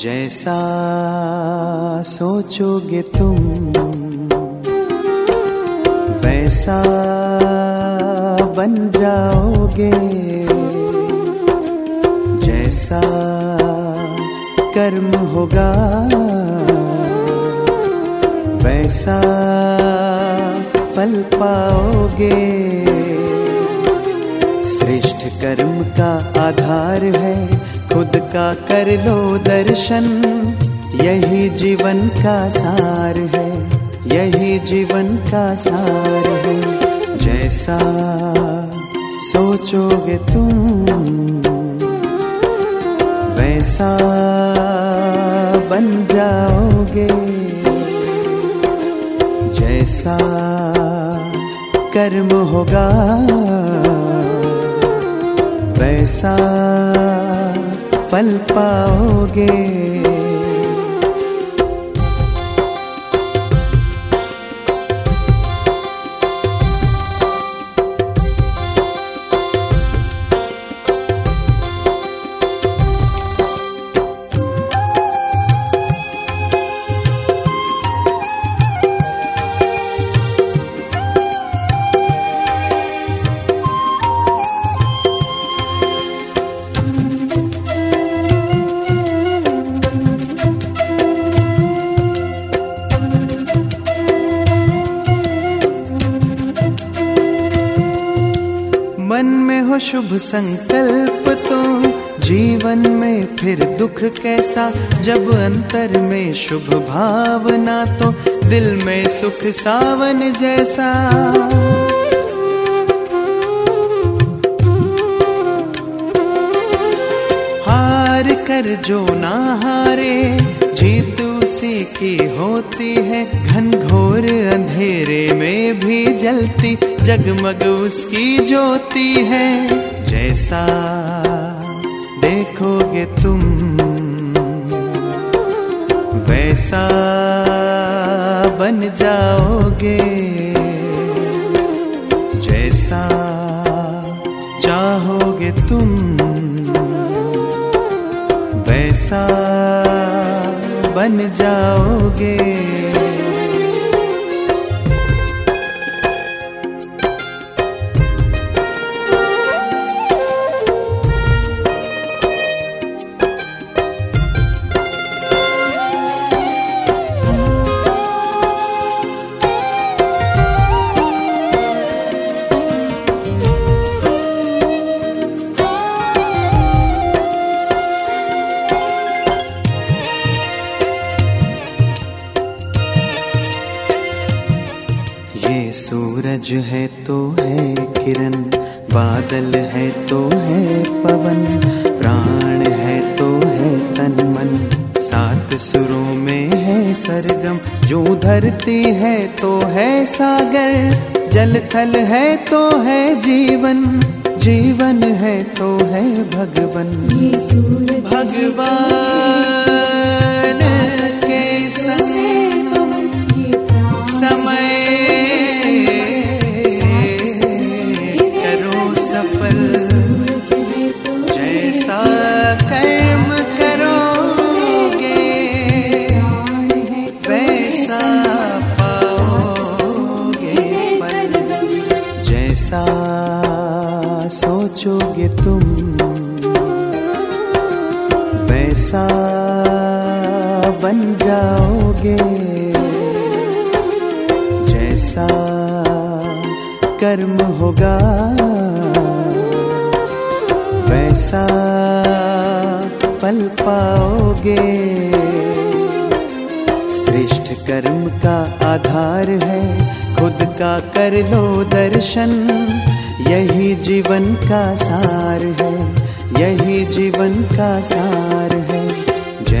जैसा सोचोगे तुम, वैसा बन जाओगे। जैसा कर्म होगा, वैसा फल पाओगे। श्रेष्ठ कर्म का आधार है का कर लो दर्शन। यही जीवन का सार है, यही जीवन का सार है। जैसा सोचोगे तुम, वैसा बन जाओगे। जैसा कर्म होगा, वैसा फल पाओगे? हो शुभ संकल्प तो जीवन में फिर दुख कैसा? जब अंतर में शुभ भावना तो दिल में सुख सावन जैसा। हार कर जो ना हारे, जीत उसी की होती है। घनघोर अंधेरे में भी जलती जगमग उसकी ज्योति है। जैसा देखोगे तुम, वैसा बन जाओगे। जैसा चाहोगे तुम, वैसा बन जाओगे। सूरज है तो है किरण बादल है तो है पवन प्राण है तो है तन मन सात सुरों में है सरगम जो धरती है तो है सागर। जल थल है तो है जीवन जीवन है तो है भगवन। भगवान। वैसा बन जाओगे, जैसा कर्म होगा, वैसा फल पाओगे। श्रेष्ठ कर्म का आधार है, खुद का कर लो दर्शन, यही जीवन का सार है, यही जीवन का सार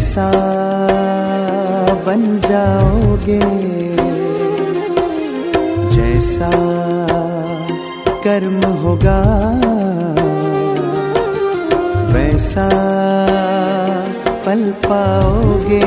वैसा बन जाओगे। जैसा कर्म होगा वैसा फल पाओगे।